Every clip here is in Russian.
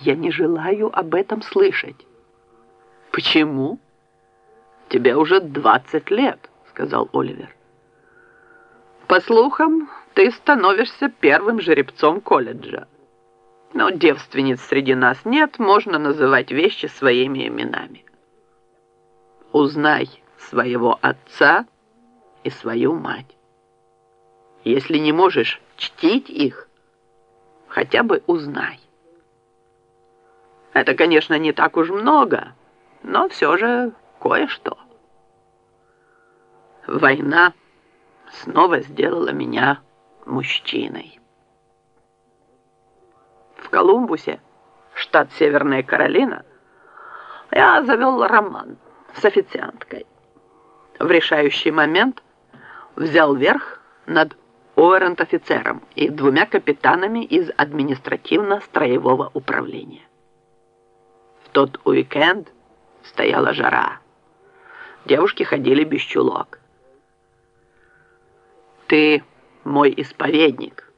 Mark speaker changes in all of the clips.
Speaker 1: Я не желаю об этом слышать.
Speaker 2: Почему? Тебе уже 20 лет, сказал Оливер. По слухам, ты становишься первым жеребцом колледжа. Но девственниц среди нас нет, можно называть вещи своими именами. Узнай своего отца и свою мать. Если не можешь чтить их, хотя бы узнай. Это, конечно, не так уж много, но все же кое-что. Война снова сделала меня мужчиной. В Колумбусе, штат Северная Каролина, я завел роман с официанткой. В решающий момент взял верх над уэрент-офицером и двумя капитанами из административно-строевого управления. Тот уикенд стояла жара. Девушки ходили без чулок. Ты мой исповедник.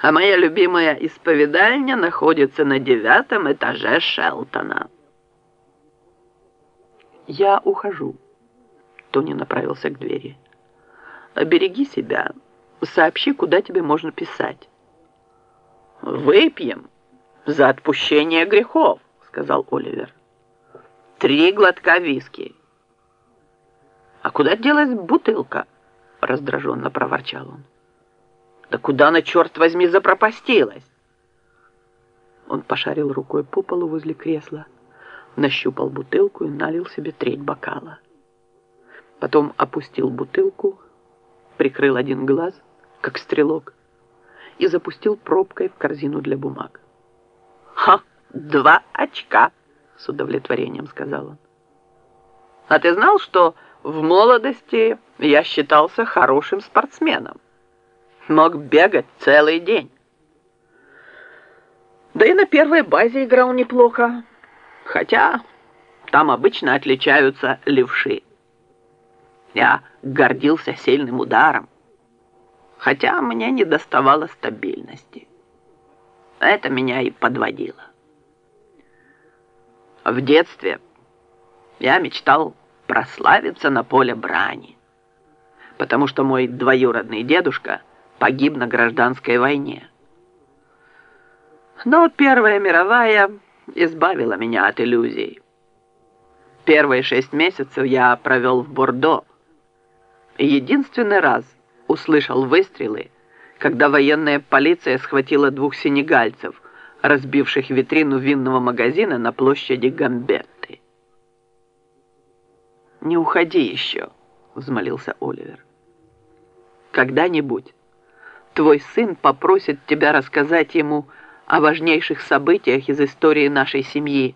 Speaker 2: А моя любимая исповедальня находится на девятом этаже Шелтона.
Speaker 1: Я ухожу. Тони направился к двери. Береги себя. Сообщи, куда тебе можно писать.
Speaker 2: Выпьем за отпущение грехов, сказал Оливер. Три глотка виски. А куда делась бутылка? раздраженно проворчал он. Да куда она, черт возьми, запропастилась?
Speaker 1: Он пошарил рукой по полу возле кресла, нащупал бутылку и налил себе треть бокала. Потом опустил бутылку, прикрыл один глаз, как стрелок, и запустил пробкой в корзину для бумаг.
Speaker 2: «Ха! Два очка!» — с удовлетворением сказал он. «А ты знал, что в молодости я считался хорошим спортсменом? Мог бегать целый день. Да и на первой базе играл неплохо, хотя там обычно отличаются левши. Я гордился сильным ударом, хотя мне не доставало стабильности. Это меня и подводило. В детстве я мечтал прославиться на поле брани, потому что мой двоюродный дедушка погиб на гражданской войне. Но Первая мировая избавила меня от иллюзий. Первые шесть месяцев я провел в Бордо. Единственный раз услышал выстрелы, когда военная полиция схватила двух сенегальцев, разбивших витрину винного магазина на площади Гамбетты. «Не уходи еще», — взмолился Оливер. «Когда-нибудь твой сын попросит тебя рассказать ему о важнейших событиях из истории нашей семьи,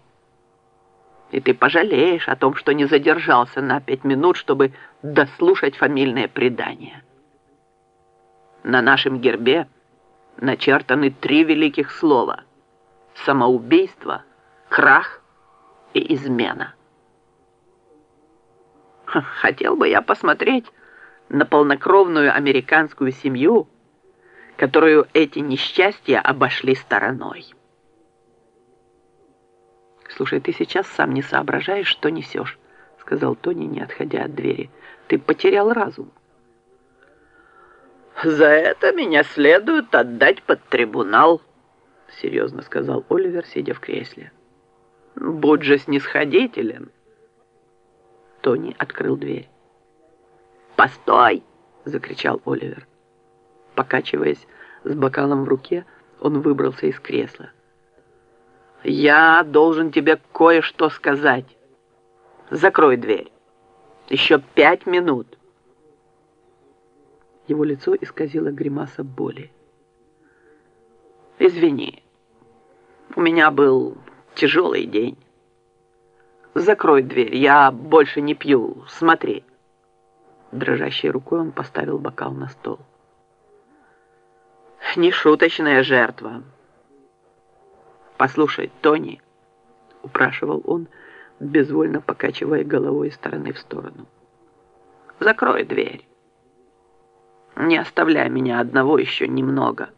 Speaker 2: и ты пожалеешь о том, что не задержался на пять минут, чтобы дослушать фамильное предание. На нашем гербе начертаны три великих слова – самоубийство, крах и измена. Хотел бы я посмотреть на полнокровную американскую семью, которую эти несчастья обошли стороной.
Speaker 1: «Слушай, ты сейчас сам не соображаешь, что несешь», — сказал Тони, не отходя от двери. «Ты потерял разум».
Speaker 2: «За это меня следует отдать под трибунал», — серьезно сказал Оливер, сидя в кресле. «Будь же снисходителен».
Speaker 1: Тони открыл дверь.
Speaker 2: «Постой!» — закричал Оливер.
Speaker 1: Покачиваясь с бокалом в руке, он выбрался из кресла.
Speaker 2: «Я должен тебе кое-что сказать. Закрой дверь. Еще пять минут».
Speaker 1: Его лицо исказило гримаса боли.
Speaker 2: «Извини, у меня был тяжелый день. Закрой дверь, я больше не пью, смотри».
Speaker 1: Дрожащей рукой он поставил бокал на стол.
Speaker 2: «Нешуточная жертва». «Послушай, Тони», — упрашивал он, безвольно покачивая головой из стороны в сторону. «Закрой дверь. Не оставляй меня одного еще немного».